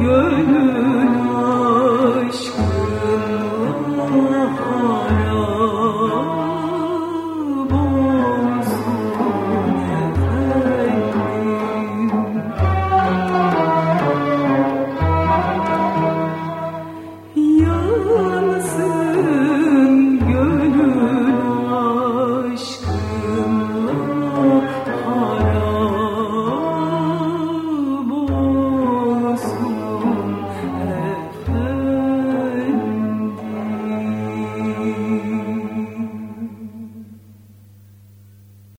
gönül aşkın